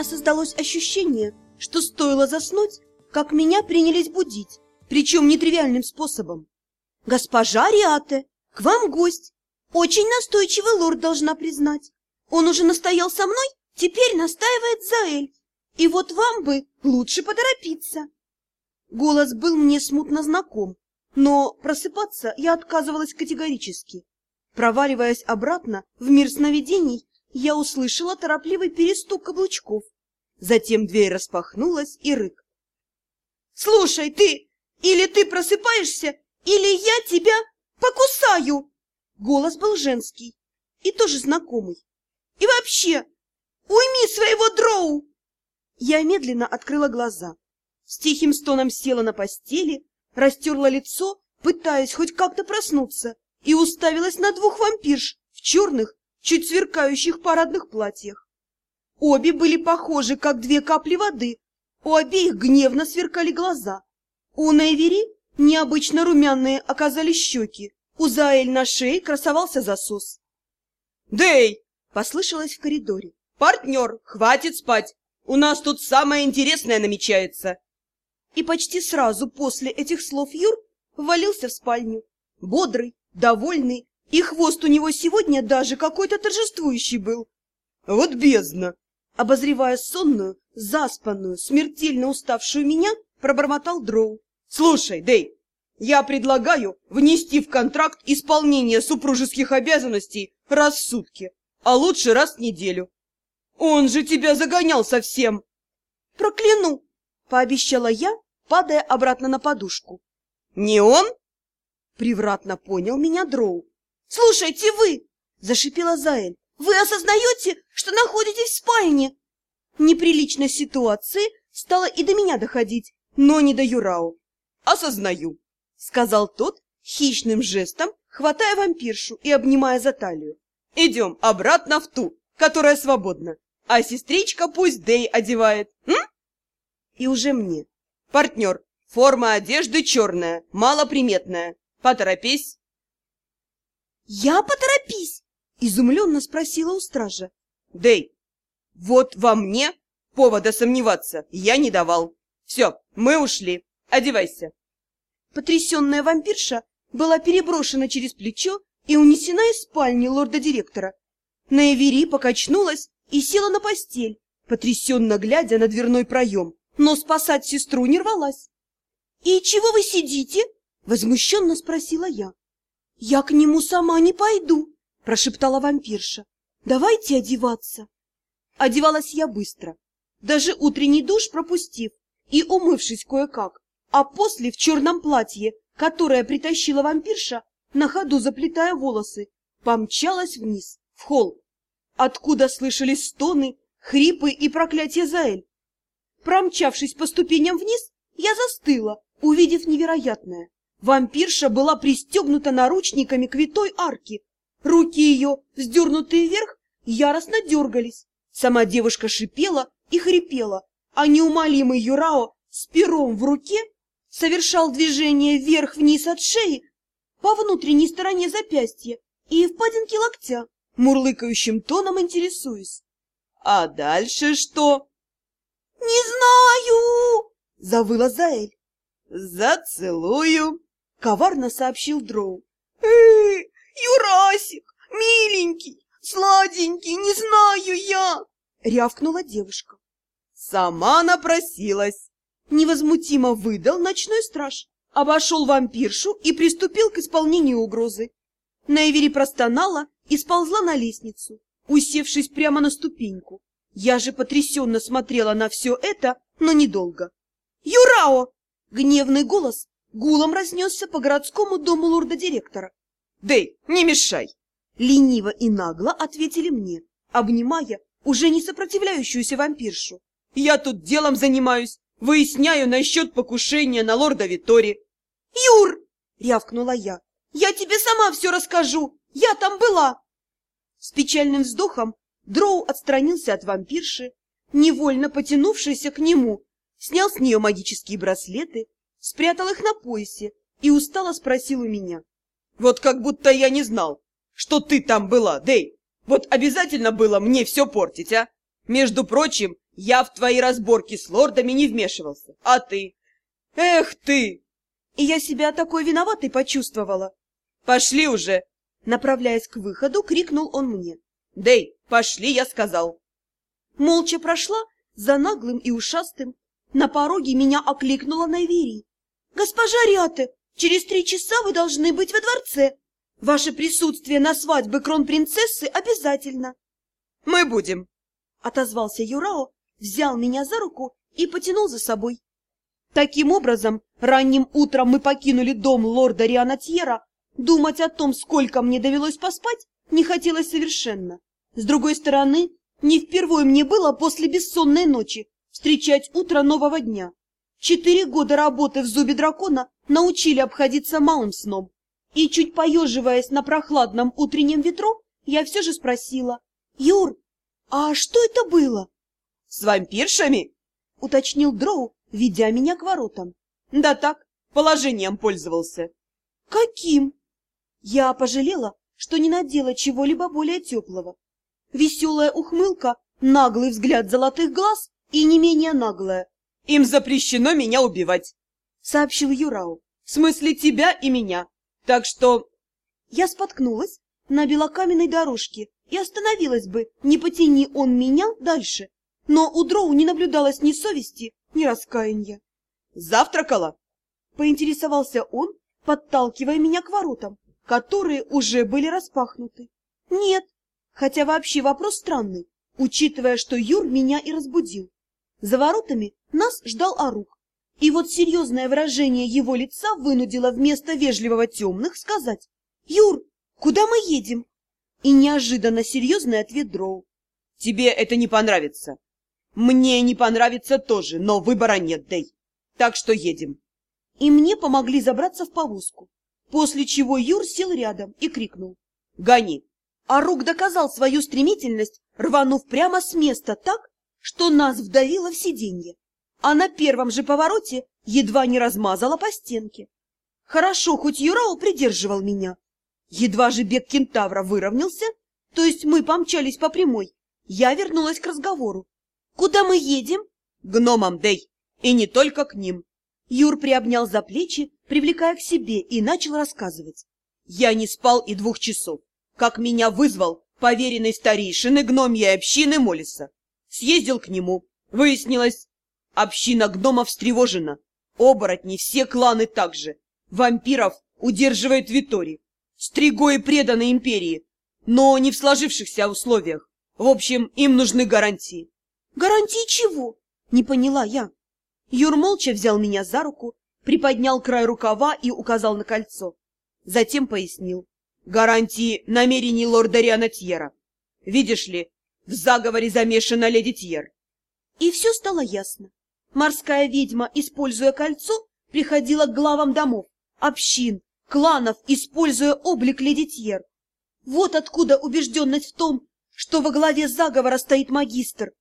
меня создалось ощущение, что стоило заснуть, как меня принялись будить, причем нетривиальным способом. «Госпожа Риате, к вам гость. Очень настойчивый лорд, должна признать. Он уже настоял со мной, теперь настаивает Заэль. И вот вам бы лучше поторопиться». Голос был мне смутно знаком, но просыпаться я отказывалась категорически. Проваливаясь обратно в мир сновидений, я услышала торопливый перестук каблучков. Затем дверь распахнулась и рык. «Слушай, ты! Или ты просыпаешься, или я тебя покусаю!» Голос был женский и тоже знакомый. «И вообще, уйми своего дроу!» Я медленно открыла глаза. С тихим стоном села на постели, растерла лицо, пытаясь хоть как-то проснуться, и уставилась на двух вампирш в черных, чуть сверкающих парадных платьях. Обе были похожи, как две капли воды. У обеих гневно сверкали глаза. У Нейвери необычно румяные оказались щеки. У Заэль на шее красовался засос. «Дэй!» — послышалось в коридоре. «Партнер, хватит спать! У нас тут самое интересное намечается!» И почти сразу после этих слов Юр ввалился в спальню. Бодрый, довольный, и хвост у него сегодня даже какой-то торжествующий был. «Вот бездна!» Обозревая сонную, заспанную, смертельно уставшую меня, пробормотал Дроу. «Слушай, Дэй, я предлагаю внести в контракт исполнение супружеских обязанностей раз в сутки, а лучше раз в неделю. Он же тебя загонял совсем!» «Прокляну!» — пообещала я, падая обратно на подушку. «Не он?» — превратно понял меня Дроу. «Слушайте вы!» — зашипела Заэль. «Вы осознаете, что находитесь в спальне?» Неприличной ситуации стало и до меня доходить, но не до Юрао. «Осознаю», — сказал тот хищным жестом, хватая вампиршу и обнимая за талию. «Идем обратно в ту, которая свободна, а сестричка пусть Дэй одевает, м?» И уже мне. «Партнер, форма одежды черная, малоприметная. Поторопись». «Я поторопись!» — изумленно спросила у стража. «Дэй, вот во мне повода сомневаться я не давал. Все, мы ушли. Одевайся». Потрясенная вампирша была переброшена через плечо и унесена из спальни лорда-директора. Наявери покачнулась и села на постель, потрясенно глядя на дверной проем, но спасать сестру не рвалась. — И чего вы сидите? — возмущенно спросила я. — Я к нему сама не пойду, — прошептала вампирша. — Давайте одеваться. Одевалась я быстро, даже утренний душ пропустив и умывшись кое-как, а после в черном платье, которое притащила вампирша, на ходу заплетая волосы, помчалась вниз, в холл, откуда слышались стоны, хрипы и проклятие Заэль. Промчавшись по ступеням вниз, я застыла, увидев невероятное. Вампирша была пристегнута наручниками к витой арки. Руки ее, вздернутые вверх, яростно дергались. Сама девушка шипела и хрипела, а неумолимый Юрао с пером в руке совершал движение вверх-вниз от шеи по внутренней стороне запястья и впадинки локтя, мурлыкающим тоном интересуясь. «А дальше что?» «Не знаю!» — завыла Заэль. «Зацелую!» — коварно сообщил Дроу. «Эй, Юрасик, миленький, сладенький, не знаю я!» — рявкнула девушка. «Сама напросилась!» Невозмутимо выдал ночной страж, обошел вампиршу и приступил к исполнению угрозы. Наивери простонала и сползла на лестницу, усевшись прямо на ступеньку. Я же потрясенно смотрела на все это, но недолго. «Юрао!» — гневный голос гулом разнесся по городскому дому лорда-директора. «Дэй, не мешай!» Лениво и нагло ответили мне, обнимая уже не сопротивляющуюся вампиршу. «Я тут делом занимаюсь, выясняю насчет покушения на лорда Витори». «Юр!» — рявкнула я. «Я тебе сама все расскажу! Я там была!» С печальным вздохом Дроу отстранился от вампирши, невольно потянувшийся к нему, снял с нее магические браслеты, спрятал их на поясе и устало спросил у меня. «Вот как будто я не знал, что ты там была, Дэй! Вот обязательно было мне все портить, а? Между прочим, Я в твои разборки с лордами не вмешивался, а ты? Эх ты! И я себя такой виноватой почувствовала. Пошли уже! Направляясь к выходу, крикнул он мне. Дэй, пошли, я сказал. Молча прошла за наглым и ушастым. На пороге меня окликнула Найвери. «Госпожа Риате, через три часа вы должны быть во дворце. Ваше присутствие на свадьбе кронпринцессы обязательно». «Мы будем», — отозвался Юрао, взял меня за руку и потянул за собой. Таким образом, ранним утром мы покинули дом лорда Рианатьера. Думать о том, сколько мне довелось поспать, не хотелось совершенно. С другой стороны, не впервые мне было после бессонной ночи встречать утро нового дня. Четыре года работы в зубе дракона научили обходиться малым сном. И чуть поеживаясь на прохладном утреннем ветру, я все же спросила. «Юр, а что это было?» «С вампиршами?» — уточнил Дроу, ведя меня к воротам. «Да так, положением пользовался». «Каким?» Я пожалела, что не надела чего-либо более теплого. Веселая ухмылка, наглый взгляд золотых глаз и не менее наглая. «Им запрещено меня убивать», — сообщил Юрау. «В смысле тебя и меня. Так что...» Я споткнулась на белокаменной дорожке и остановилась бы, не потяни он меня дальше. Но у Дроу не наблюдалось ни совести, ни раскаяния. «Завтракала?» — поинтересовался он, подталкивая меня к воротам, которые уже были распахнуты. «Нет», хотя вообще вопрос странный, учитывая, что Юр меня и разбудил. За воротами нас ждал Арук, и вот серьезное выражение его лица вынудило вместо вежливого темных сказать «Юр, куда мы едем?» И неожиданно серьезный ответ Дроу. «Тебе это не понравится. Мне не понравится тоже, но выбора нет, Дэй. Так что едем». И мне помогли забраться в повозку, после чего Юр сел рядом и крикнул «Гони!». А Рук доказал свою стремительность, рванув прямо с места так, что нас вдавило в сиденье, а на первом же повороте едва не размазала по стенке. Хорошо, хоть Юрао придерживал меня. Едва же бег кентавра выровнялся, то есть мы помчались по прямой, я вернулась к разговору. «Куда мы едем?» «Гномам, Дэй, и не только к ним». Юр приобнял за плечи, привлекая к себе, и начал рассказывать. «Я не спал и двух часов, как меня вызвал поверенный старейшины гномьей общины Молиса. Съездил к нему. Выяснилось, община гномов встревожена. Оборотни все кланы также. Вампиров удерживает Витори. Стригои преданы империи, но не в сложившихся условиях. В общем, им нужны гарантии. Гарантии чего? Не поняла я. Юр молча взял меня за руку, приподнял край рукава и указал на кольцо. Затем пояснил. Гарантии намерений лорда Рианатьера. Видишь ли, в заговоре замешана леди Тьер. И все стало ясно. Морская ведьма, используя кольцо, приходила к главам домов, общин, кланов, используя облик леди Тьер. Вот откуда убежденность в том, что во главе заговора стоит магистр.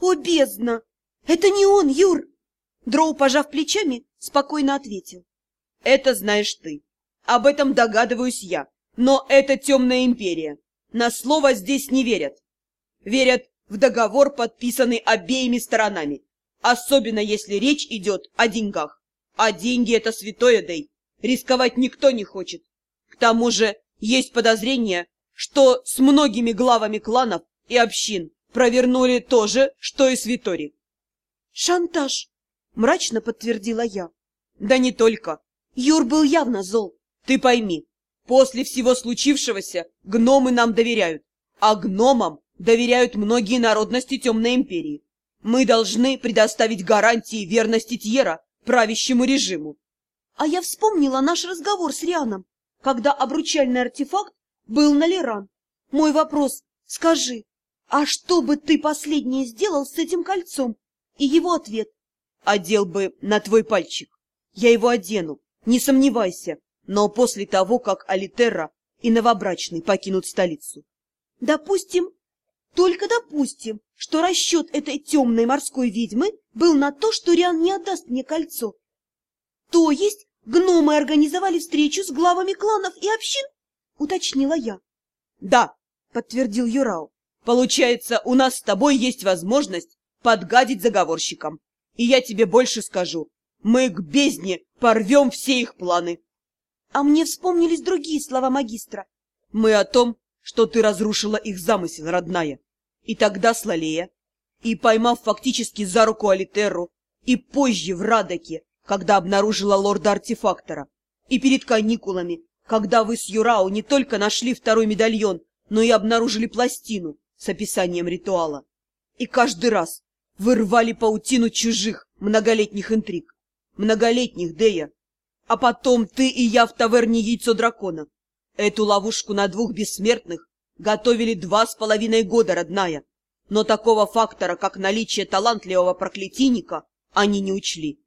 О, бездна! Это не он, Юр! Дроу, пожав плечами, спокойно ответил. Это знаешь ты. Об этом догадываюсь я. Но это темная империя. На слово здесь не верят верят в договор, подписанный обеими сторонами, особенно если речь идет о деньгах. А деньги — это святое, Дэй. Рисковать никто не хочет. К тому же есть подозрение, что с многими главами кланов и общин провернули то же, что и с Витори. «Шантаж!» — мрачно подтвердила я. «Да не только. Юр был явно зол. Ты пойми, после всего случившегося гномы нам доверяют, а гномам доверяют многие народности Темной Империи. Мы должны предоставить гарантии верности Тьера правящему режиму. А я вспомнила наш разговор с Рианом, когда обручальный артефакт был на Леран. Мой вопрос, скажи, а что бы ты последнее сделал с этим кольцом? И его ответ, одел бы на твой пальчик. Я его одену, не сомневайся, но после того, как Алитерра и новобрачный покинут столицу. Допустим, только допустим, что расчет этой темной морской ведьмы был на то, что Риан не отдаст мне кольцо. То есть гномы организовали встречу с главами кланов и общин? Уточнила я. Да, подтвердил Юрау. Получается, у нас с тобой есть возможность подгадить заговорщикам. И я тебе больше скажу. Мы к бездне порвем все их планы. А мне вспомнились другие слова магистра. Мы о том, что ты разрушила их замысел, родная. И тогда с Лалея, и поймав фактически за руку Алитерру, и позже в Радоке, когда обнаружила лорда-артефактора, и перед каникулами, когда вы с Юрау не только нашли второй медальон, но и обнаружили пластину с описанием ритуала. И каждый раз вырвали паутину чужих многолетних интриг. Многолетних, Дея. А потом ты и я в таверне Яйцо Дракона. Эту ловушку на двух бессмертных готовили два с половиной года, родная. Но такого фактора, как наличие талантливого проклятийника, они не учли.